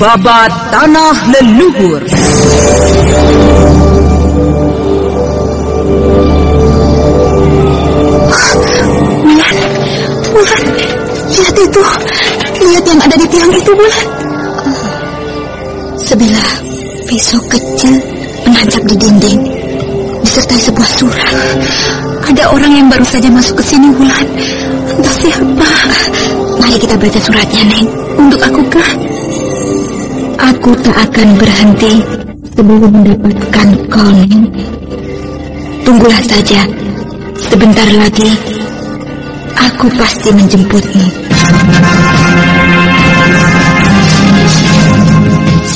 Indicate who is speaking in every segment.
Speaker 1: Babat Tanah Leluhur.
Speaker 2: Bulan, Bulan, lihat itu. Lihat yang ada di tiang itu, Bulan. Sebilah pisau kecil menancap di dinding, disertai sebuah surat. Ada orang yang baru saja masuk ke sini, Bulan. Entah siapa. Mari kita baca suratnya, Neng. Untuk aku kah? Aku tak akan berhenti sebelum mendapatkan kau, Neng. Tunggulah saja. Sebentar lagi, aku pasti menjemputmu.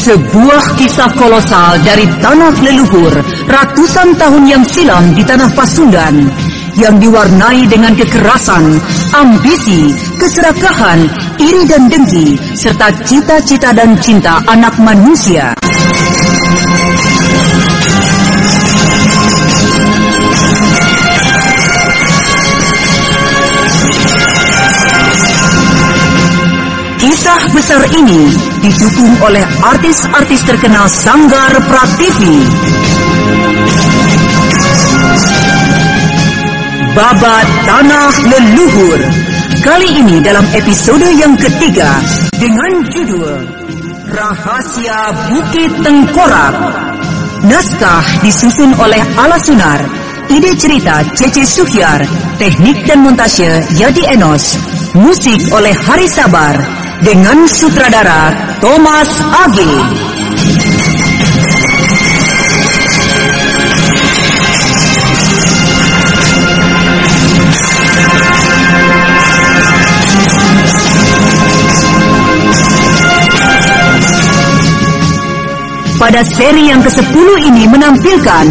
Speaker 1: Sebuah kisah kolosal dari tanah leluhur ratusan tahun yang silam di tanah Pasundan yang diwarnai dengan kekerasan, ambisi, keserakahan, iri dan dengki, serta cita-cita dan cinta anak manusia. Kisah besar ini didukung oleh artis-artis terkenal Sanggar Prativi. Babat Tanah Leluhur. Kali ini dalam episode yang ketiga dengan judul Rahasia Bukit Tengkorak. Naskah disusun oleh Ala Sunar. Ide cerita Cece Suhyar. Teknik dan montase Yadi Enos. Musik oleh Hari Sabar dengan sutradara Thomas Age. Pada seri yang ke-10 ini menampilkan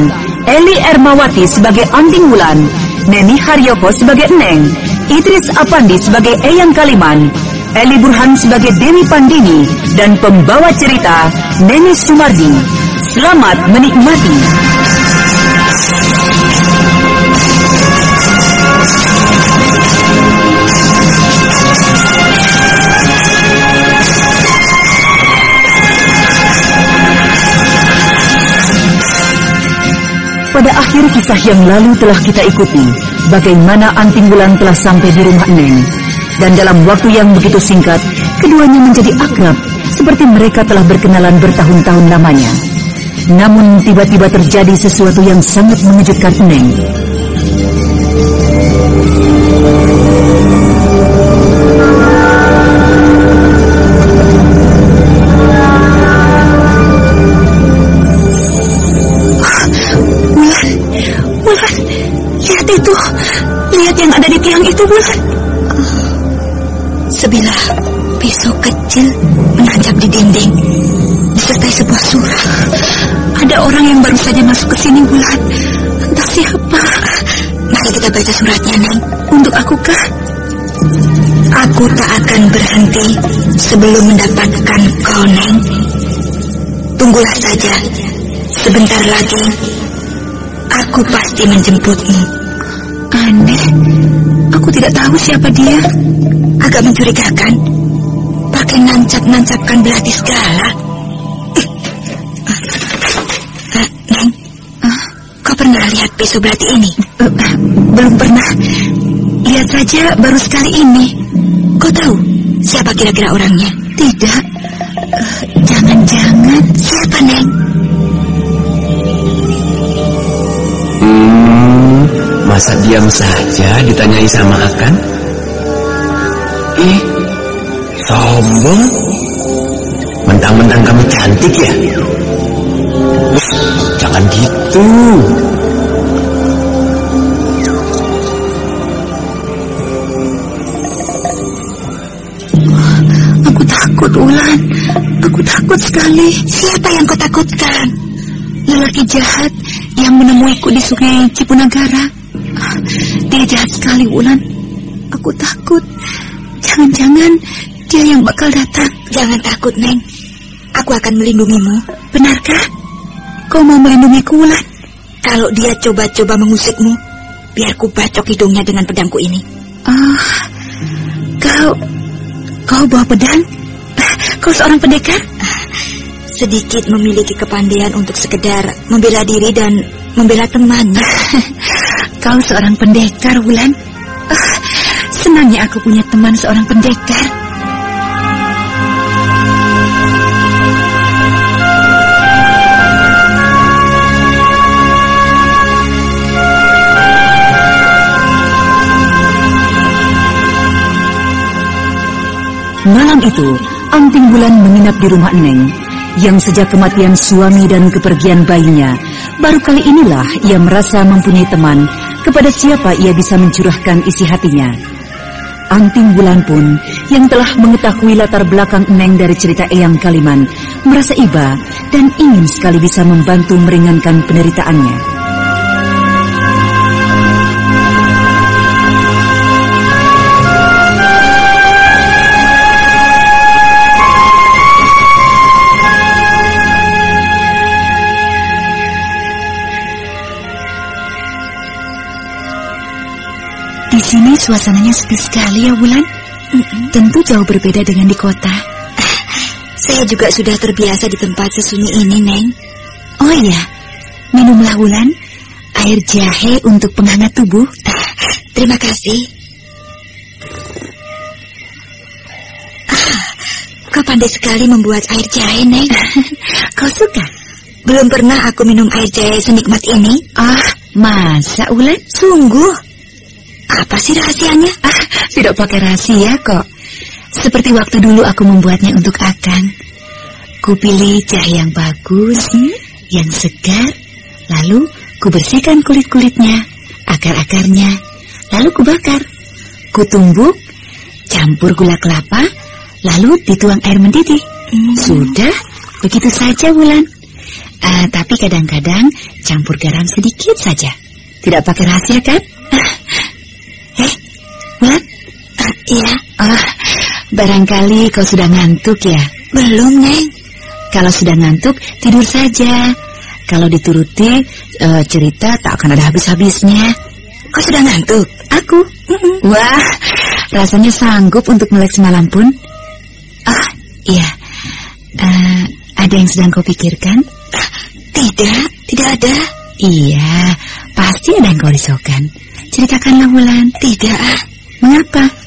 Speaker 1: Eli Ermawati sebagai Anting Wulan, Neni Haryoko sebagai Neng, Idris Apandi sebagai Eyang Kaliman, Eli Burhan sebagai Dewi Pandini, dan pembawa cerita Neni Sumardi. Selamat menikmati. Pada akhir kisah yang lalu telah kita ikuti bagaimana Anting Wulan telah sampai di rumah Neng. Dan dalam waktu yang begitu singkat, keduanya menjadi akrab seperti mereka telah berkenalan bertahun-tahun lamanya. Namun tiba-tiba terjadi sesuatu yang sangat mengejutkan Neng.
Speaker 2: Lihat yang ada di tiang itu, Bulan. Sebilah pisau kecil menancap di dinding, disertai sebuah surat. Ada orang yang baru saja masuk ke sini, Bulan. Entah siapa. Mari kita baca suratnya, Neng. Untuk aku kah? Aku tak akan berhenti sebelum mendapatkan kau, Neng. Tunggulah saja. Sebentar lagi, aku pasti menjemputmu. Aneh, aku tidak tahu siapa dia. Agak mencurigakan. Pakai nancap-nancapkan belati segala. Eh, eh, eh, kau pernah lihat pisau belati ini? Belum pernah. Lihat saja baru sekali ini. Kau tahu siapa kira-kira orangnya? Tidak. Jangan-jangan siapa, Neng?
Speaker 3: Masa diam saja ditanyai sama Akan? Ih, sombong. Mentang-mentang kamu cantik ya? Wih, jangan gitu.
Speaker 2: Aku takut.
Speaker 4: Bulan, aku takut sekali. Siapa yang kau takutkan? Lelaki jahat yang menemuiku di sungai Cipunagara. Dia jahat sekali, Wulan. Aku takut. Jangan-jangan dia yang bakal datang. Jangan takut, Neng. Aku akan melindungimu. Benarkah? Kau mau melindungiku, Wulan? Kalau dia coba-coba mengusikmu, biar ku bacok hidungnya dengan pedangku ini. Ah, kau... Kau bawa pedang? Kau seorang pendekar? Sedikit memiliki kepandaian untuk sekedar membela diri dan membela teman. Kau seorang pendekar, Wulan. Ah, senangnya aku punya teman seorang pendekar.
Speaker 1: Malam itu, Anting Bulan menginap di rumah Neng, yang sejak kematian suami dan kepergian bayinya, baru kali inilah ia merasa mempunyai teman kepada siapa ia bisa mencurahkan isi hatinya. Anting Bulan pun, yang telah mengetahui latar belakang Neng dari cerita Eyang Kaliman, merasa iba dan ingin sekali bisa membantu meringankan penderitaannya.
Speaker 4: Sini suasananya sepi sekali ya, Wulan. Tentu jauh berbeda dengan di kota. Saya juga sudah terbiasa di tempat sesunyi ini, Neng. Oh iya, minumlah Wulan. Air jahe untuk penghangat tubuh. Terima kasih. Ah, kau pandai sekali membuat air jahe, Neng. kau suka? Belum pernah aku minum air jahe senikmat ini. Ah, masa, Wulan? Sungguh. Apa sih rahasianya? Ah, tidak pakai rahasia kok. Seperti waktu dulu aku membuatnya untuk Akang. Kupilih jahe yang bagus, yang segar, lalu kubersihkan kulit-kulitnya, akar-akarnya, lalu kubakar. Kutumbuk, campur gula kelapa, lalu dituang air mendidih. Sudah, begitu saja Wulan. Ah, tapi kadang-kadang campur garam sedikit saja. Tidak pakai rahasia kan? Iya. Ah, barangkali kau sudah ngantuk ya? Belum, Neng. Kalau sudah ngantuk, tidur saja. Kalau dituruti, eh, cerita tak akan ada habis-habisnya. Kau sudah ngantuk? Aku? Wah, rasanya sanggup untuk melek semalam pun. Ah, iya. Eh, ada yang sedang kau pikirkan? Tidak, tidak ada. Iya, pasti ada yang kau risaukan. Ceritakanlah Wulan. Tidak. Mengapa?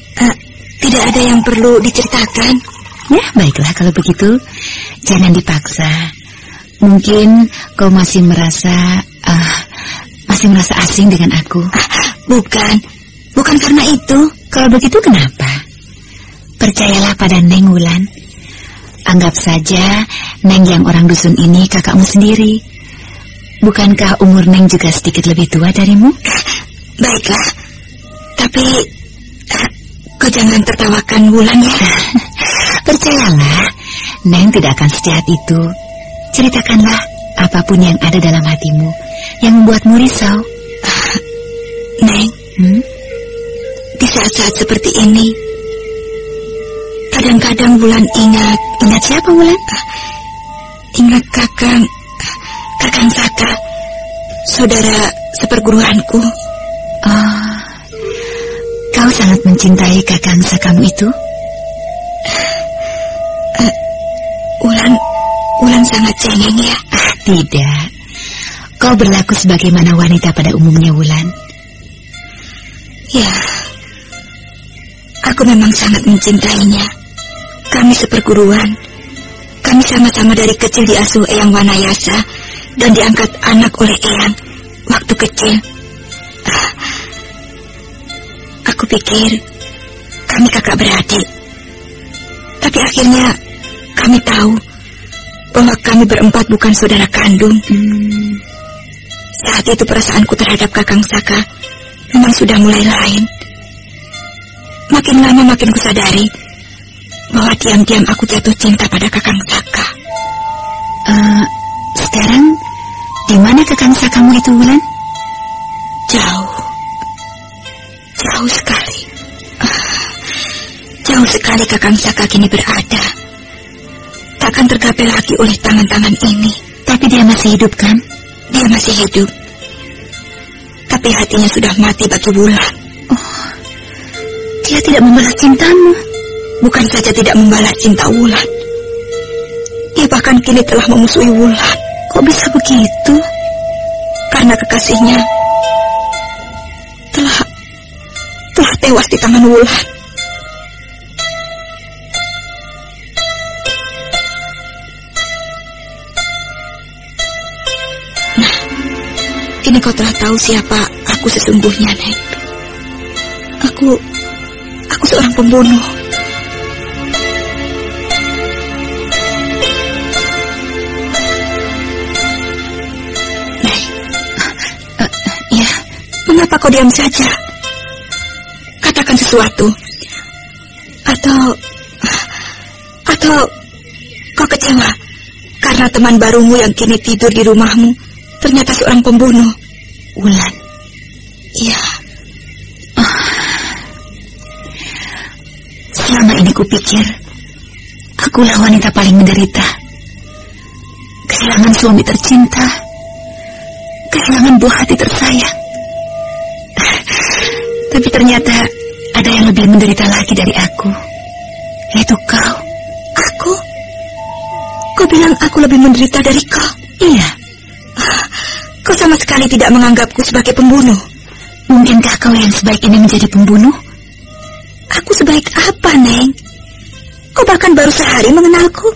Speaker 4: Tidak ada yang perlu diceritakan. Ya, baiklah kalau begitu. Jangan dipaksa. Mungkin kau masih merasa ah masih merasa asing dengan aku. bukan. Bukan karena itu. Kalau begitu kenapa? Percayalah pada Neng Wulan. Anggap saja Neng yang orang dusun ini kakakmu sendiri. Bukankah umur Neng juga sedikit lebih tua darimu? Baiklah. Tapi eh, kau jangan tertawakan Wulan ya. Percayalah, Neng tidak akan sejahat itu. Ceritakanlah apa pun yang ada dalam hatimu yang membuatmu risau. Neng, hmm? di saat-saat seperti ini, kadang-kadang Wulan ingat. Ingat siapa Wulan? Ingat kakang, kakang Saka, saudara seperguruanku. Oh, kau sangat mencintai kakang Sakamu itu? Uh, Wulan, Wulan sangat cengeng ya? Ah, tidak. Kau berlaku sebagaimana wanita pada umumnya, Wulan. Ya, aku memang sangat mencintainya. Kami seperguruan. Kami sama-sama dari kecil diasuh Eyang Wanayasa dan diangkat anak oleh Eyang waktu kecil. Aku pikir kami kakak beradik. Tapi akhirnya kami tahu bahwa kami berempat bukan saudara kandung. Saat itu perasaanku terhadap Kakang Saka memang sudah mulai lain. Makin lama makin kusadari
Speaker 2: bahwa diam-diam aku jatuh cinta pada Kakang Saka.
Speaker 4: Eh, sekarang di mana Kakang Sakamu itu, Wulan?
Speaker 2: Jauh. Jauh sekali. Ah, Jauh sekali Kakang Saka kini berada. Takkan tergapai lagi oleh tangan-tangan ini.
Speaker 4: Tapi dia masih hidup kan?
Speaker 2: Dia masih hidup. Tapi hatinya sudah mati bagi Wulan.
Speaker 4: Dia tidak membalas cintamu.
Speaker 2: Bukan saja tidak membalas cinta Wulan. Dia bahkan kini telah memusuhi Wulan.
Speaker 4: Kok bisa begitu?
Speaker 2: Karena kekasihnya tewas di tangan Wulan. Nah, kini kau telah tahu siapa aku sesungguhnya, Neng. Aku, aku seorang pembunuh. Neng,
Speaker 4: Ya,
Speaker 2: Mengapa kau diam saja? Sesuatu. Atau... Atau... Kau kecewa karena teman barumu yang kini tidur di rumahmu ternyata seorang pembunuh.
Speaker 4: Wulan.
Speaker 2: Iya,
Speaker 4: Selama ini kupikir akulah wanita paling menderita. Kehilangan suami tercinta. Kehilangan buah hati tersayang. Tapi ternyata lebih menderita lagi dari aku. Yaitu kau.
Speaker 2: aku. Kau bilang aku lebih menderita dari kau.
Speaker 4: Iya,
Speaker 2: Kau sama sekali tidak menganggapku sebagai pembunuh.
Speaker 4: mungkinkah kau yang sebaik ini menjadi pembunuh?
Speaker 2: Aku sebaik apa, Neng? Kau bahkan baru sehari mengenalku.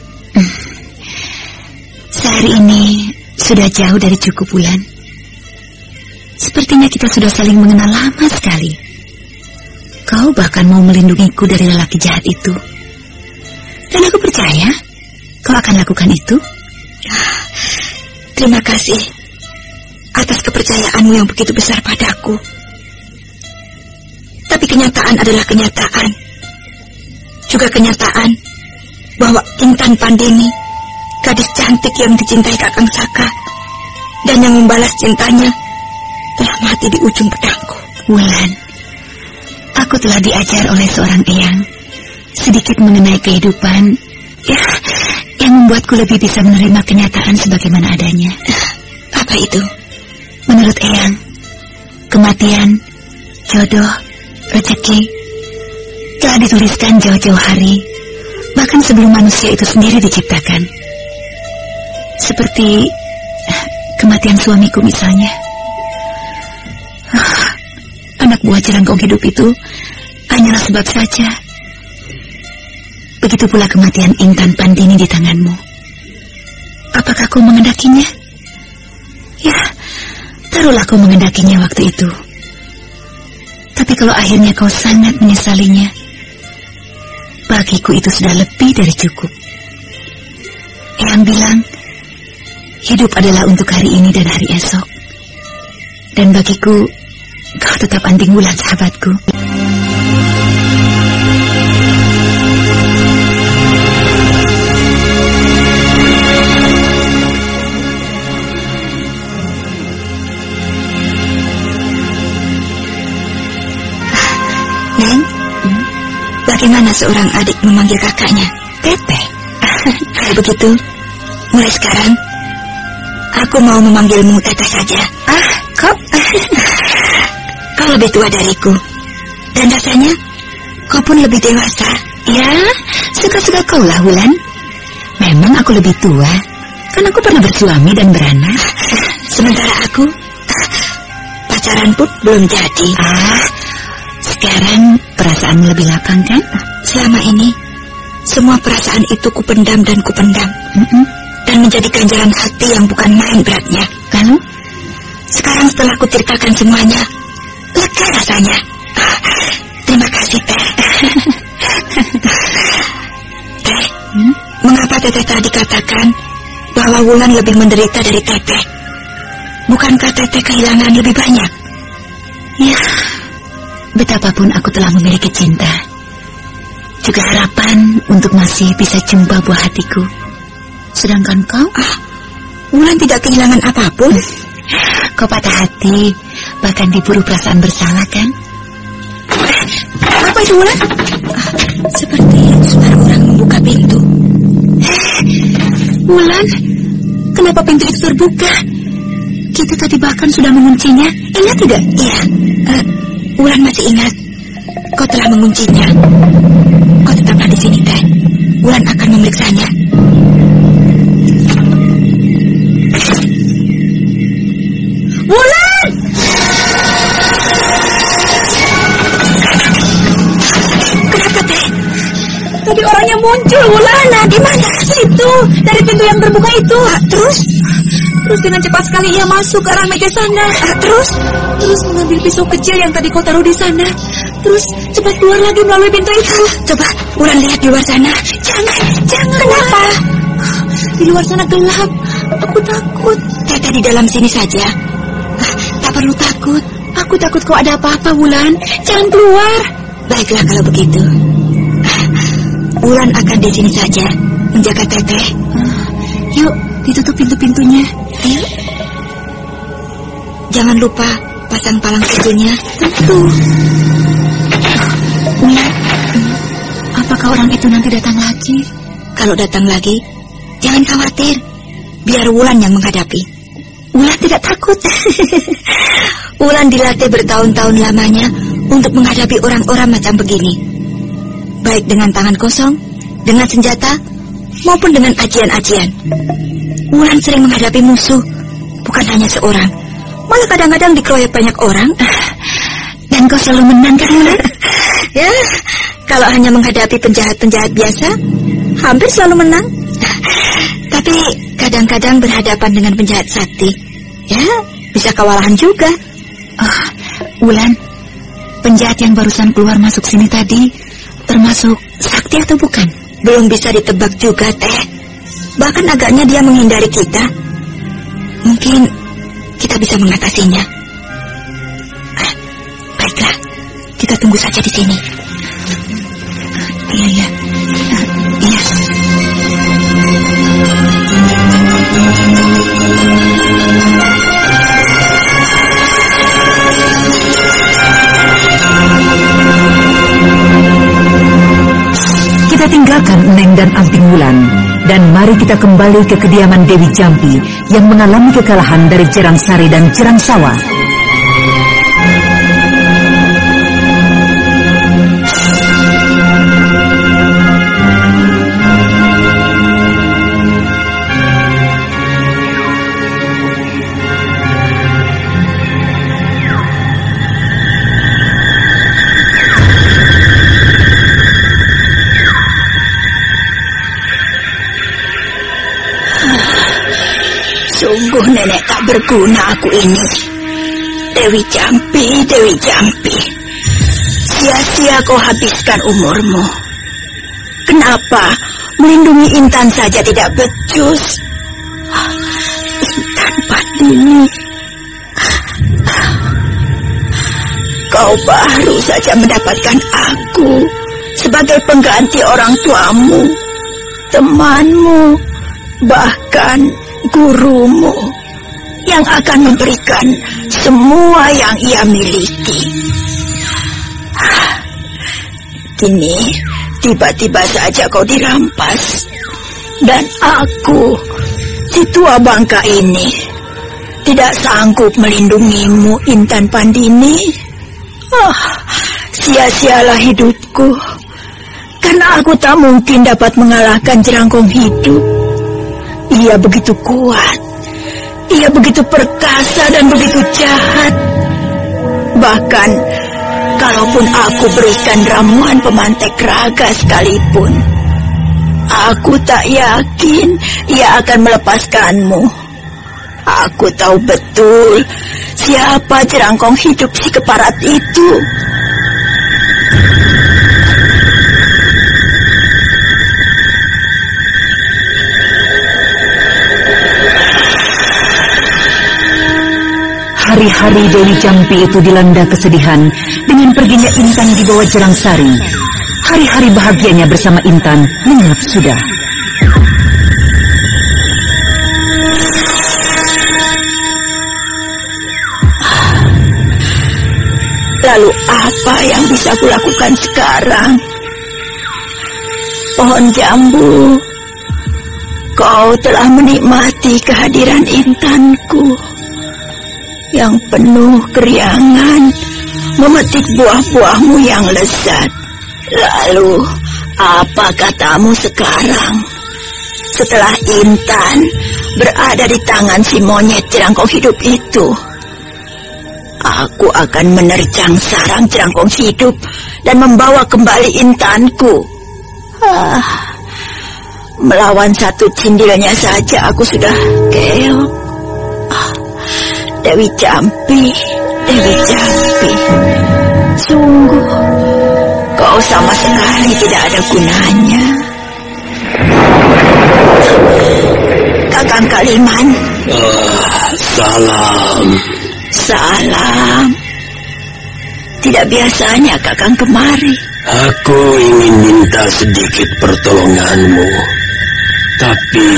Speaker 4: Sehari ini sudah jauh dari cukup bulan. Sepertinya kita sudah saling mengenal lama sekali. Kau bahkan mau melindungiku dari lelaki jahat itu. Dan aku percaya kau akan lakukan itu.
Speaker 2: Terima kasih atas kepercayaanmu yang begitu besar padaku. Tapi kenyataan adalah kenyataan. Juga kenyataan bahwa Intan Pandini, gadis cantik yang dicintai Kakang Saka, dan yang membalas cintanya, telah mati di ujung pedangku.
Speaker 4: Wulan, aku telah diajar oleh seorang eyang sedikit mengenai kehidupan ya yang membuatku lebih bisa menerima kenyataan sebagaimana adanya.
Speaker 2: Apa itu?
Speaker 4: Menurut Eyang, kematian, jodoh, rezeki telah dituliskan jauh-jauh hari, bahkan sebelum manusia itu sendiri diciptakan. Seperti eh, kematian suamiku misalnya. Buah jerangkong hidup itu hanyalah sebab saja. Begitu pula kematian Intan Pandini di tanganmu. Apakah kau mengendakinya? Ya, taruhlah kau mengendakinya waktu itu. Tapi kalau akhirnya kau sangat menyesalinya, bagiku itu sudah lebih dari cukup. Yang bilang, hidup adalah untuk hari ini dan hari esok. Dan bagiku, kau tetap anting bulan sahabatku.
Speaker 2: Neng, bagaimana seorang adik memanggil kakaknya? Kalau begitu, mulai sekarang, aku mau memanggilmu Teteh saja.
Speaker 4: ah, kau,
Speaker 2: Kau lebih tua dariku. Dan rasanya, kau pun lebih dewasa.
Speaker 4: ya, suka-suka kau lah, Wulan. Memang aku lebih tua, kan aku pernah bersuami dan beranak.
Speaker 2: Sementara aku, pacaran pun belum jadi.
Speaker 4: Ah, sekarang perasaanmu lebih lapang kan?
Speaker 2: Selama ini, semua perasaan itu kupendam dan kupendam.
Speaker 4: Mm-mm.
Speaker 2: Dan menjadi ganjaran hati yang bukan main beratnya.
Speaker 4: Lalu,
Speaker 2: Sekarang setelah kuceritakan semuanya, lega rasanya. Terima kasih, Teh. Teh, mengapa Teteh tadi katakan bahwa Wulan lebih menderita dari Teteh? Bukankah Teteh kehilangan lebih banyak?
Speaker 4: ya, betapapun aku telah memiliki cinta, juga harapan untuk masih bisa jumpa buah hatiku. Sedangkan kau,
Speaker 2: Ah, Wulan tidak kehilangan apa pun.
Speaker 4: kau patah hati, bahkan diburu perasaan bersalah kan?
Speaker 2: Apa itu Wulan? Ah, seperti suara orang membuka pintu.
Speaker 4: Wulan, kenapa pintu itu terbuka? Kita tadi bahkan sudah menguncinya.
Speaker 2: Ingat tidak? Iya. Eh, Wulan masih ingat. Kau telah menguncinya. Kau tetaplah di sini, Teh. Wulan akan memeriksanya. Orangnya muncul, Wulan. Nah, di mana? Situ, dari pintu yang terbuka itu. terus? Terus dengan cepat sekali ia masuk ke arah meja sana. terus? Terus mengambil pisau kecil yang tadi kau taruh di sana. Terus cepat keluar lagi melalui pintu itu. Coba, Wulan lihat di luar sana. Jangan, jangan. Kenapa? Di luar sana gelap. Aku takut. Teteh di dalam sini saja. Ah, tak perlu takut. Aku takut kau ada apa-apa, Wulan. Jangan keluar. Baiklah kalau begitu. Wulan akan di sini saja menjaga Teteh.
Speaker 4: Yuk, ditutup pintu-pintunya.
Speaker 2: Ayo. Jangan lupa pasang palang pintunya.
Speaker 4: Tentu. Wulan, apakah orang itu nanti datang lagi?
Speaker 2: Kalau datang lagi, jangan khawatir. Biar Wulan yang menghadapi. Wulan tidak takut. Wulan dilatih bertahun-tahun lamanya untuk menghadapi orang-orang macam begini. Baik dengan tangan kosong, dengan senjata, maupun dengan ajian-ajian. Wulan sering menghadapi musuh, bukan hanya seorang. Malah kadang-kadang dikeroyok banyak orang.
Speaker 4: Dan kau selalu menang kan, Wulan?
Speaker 2: Ya, kalau hanya menghadapi penjahat-penjahat biasa, hampir selalu menang. Tapi kadang-kadang berhadapan dengan penjahat sakti, ya bisa kewalahan juga.
Speaker 4: Oh, Wulan, penjahat yang barusan keluar masuk sini tadi termasuk sakti atau bukan?
Speaker 2: Belum bisa ditebak juga, Teh. Bahkan agaknya dia menghindari kita. Mungkin kita bisa mengatasinya. Ah, baiklah, kita tunggu saja di sini.
Speaker 4: Iya, iya. Ah, Iya.
Speaker 1: Dan Anting Wulan dan mari kita kembali ke kediaman Dewi Jampi yang mengalami kekalahan dari Jerang Sari dan Jerang Sawah.
Speaker 2: Sungguh nenek tak berguna aku ini. Dewi Jampi, Dewi Jampi. Sia-sia kau habiskan umurmu. Kenapa melindungi Intan saja tidak becus? Intan Pandini. Kau baru saja mendapatkan aku sebagai pengganti orang tuamu, temanmu, bahkan gurumu yang akan memberikan semua yang ia miliki. Kini tiba-tiba saja kau dirampas dan aku si tua bangka ini tidak sanggup melindungimu Intan Pandini. Ah, sia-sialah hidupku karena aku tak mungkin dapat mengalahkan jerangkong hidup. Ia begitu kuat. Ia begitu perkasa dan begitu jahat. Bahkan, kalaupun aku berikan ramuan pemantek raga sekalipun, aku tak yakin ia akan melepaskanmu. Aku tahu betul siapa jerangkong hidup si keparat itu.
Speaker 1: Hari-hari Dewi Jampi itu dilanda kesedihan dengan perginya Intan di bawah Jerang Sari. hari-hari bahagianya bersama Intan lenyap sudah.
Speaker 5: Lalu apa yang bisa kulakukan sekarang? Pohon jambu, kau telah menikmati kehadiran intanku yang penuh keriangan memetik buah-buahmu yang lezat. Lalu, apa katamu sekarang? Setelah Intan berada di tangan si monyet jerangkong hidup itu, aku akan menerjang sarang jerangkong hidup dan membawa kembali Intanku. Ah, melawan satu cindilnya saja aku sudah keok. Dewi Jampi, Dewi Jampi. Sungguh, kau sama sekali tidak ada gunanya. Kakang Kaliman,
Speaker 3: Ah, salam.
Speaker 5: salam. Tidak biasanya Kakang kemari.
Speaker 3: Aku ingin minta sedikit pertolonganmu. Tapi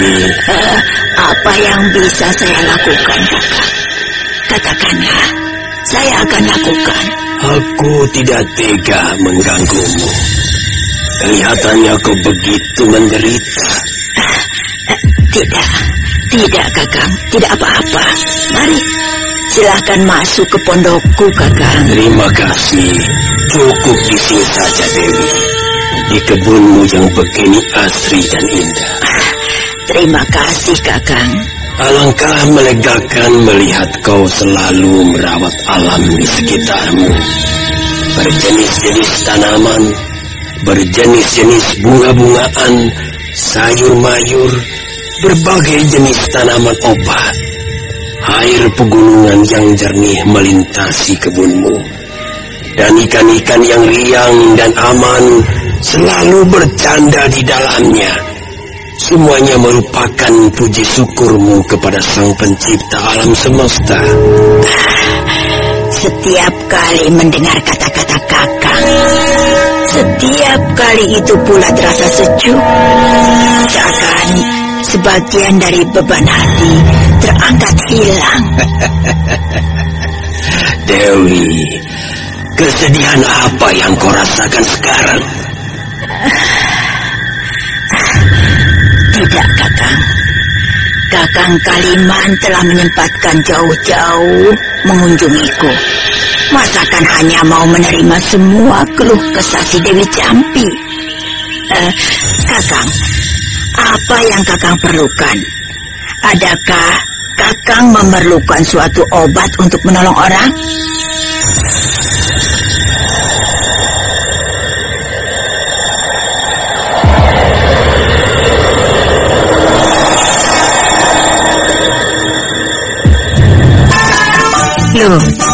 Speaker 5: Eh, apa yang bisa saya lakukan, Kakang? Katakanlah, saya akan lakukan.
Speaker 3: aku tidak tega mengganggumu. Kelihatannya kau begitu menderita.
Speaker 5: Eh, tidak, tidak, Kakang. Tidak apa-apa. Mari, silahkan masuk ke pondokku, Kakang.
Speaker 3: Terima kasih. Cukup di sini saja, Dewi. Di kebunmu yang begini asri dan indah.
Speaker 5: Terima kasih, Kakang.
Speaker 3: Alangkah melegakan melihat kau selalu merawat alam di sekitarmu. Berjenis-jenis tanaman, berjenis-jenis bunga-bungaan, sayur-mayur, berbagai jenis tanaman obat. Air pegunungan yang jernih melintasi kebunmu. Dan ikan-ikan yang riang dan aman selalu bercanda di dalamnya. Semuanya merupakan puji syukurmu kepada Sang Pencipta alam semesta.
Speaker 5: Setiap kali mendengar kata-kata Kakang, setiap kali itu pula terasa sejuk. Seakan sebagian dari beban hati terangkat hilang.
Speaker 3: Dewi, kesedihan apa yang kau rasakan sekarang?
Speaker 5: Tidak, Kakang. Kakang Kaliman telah menyempatkan jauh-jauh mengunjungiku. Masakan hanya mau menerima semua keluh kesah si Dewi Jampi. Eh, Kakang, apa yang Kakang perlukan? Adakah Kakang memerlukan suatu obat untuk menolong orang?
Speaker 6: Ricardo.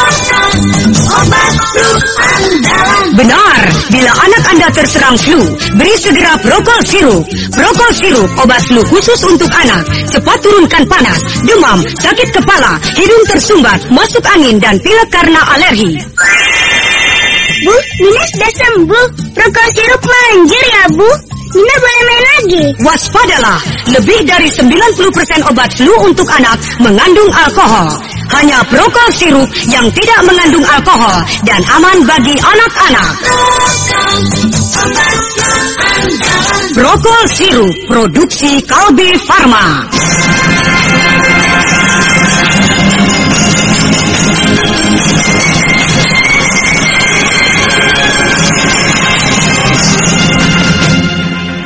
Speaker 6: Benar, bila anak Anda terserang flu, beri segera Prokol Sirup. Prokol Sirup, obat flu khusus untuk anak. Cepat turunkan panas, demam, sakit kepala, hidung tersumbat, masuk angin, dan pilek karena alergi.
Speaker 7: Bu, Nina sudah sembuh. Prokol sirup manjir ya, Bu. Nina boleh main lagi.
Speaker 6: Waspadalah, lebih dari 90% obat flu untuk anak mengandung alkohol. Hanya Prokol Sirup yang tidak mengandung alkohol dan aman bagi anak-anak. Prokol Sirup, produksi Kalbe Farma.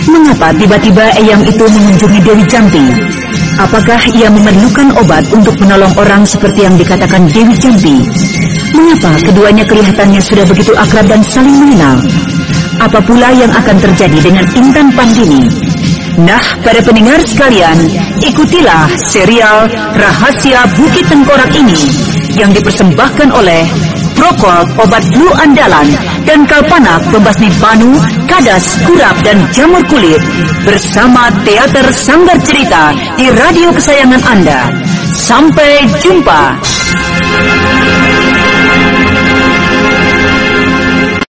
Speaker 1: Mengapa tiba-tiba Eyang itu mengunjungi Dewi Jampi? Apakah ia memerlukan obat untuk menolong orang seperti yang dikatakan Dewi Jampi? Mengapa keduanya kelihatannya sudah begitu akrab dan saling mengenal? apa pula yang akan terjadi dengan Intan Pandini. Nah, para pendengar sekalian, ikutilah serial Rahasia Bukit Tengkorak ini yang dipersembahkan oleh Prokol Obat Flu Andalan dan Kalpana Pembasmi Banu, Kadas, Kurap dan Jamur Kulit bersama Teater Sanggar Cerita di radio kesayangan Anda. Sampai jumpa.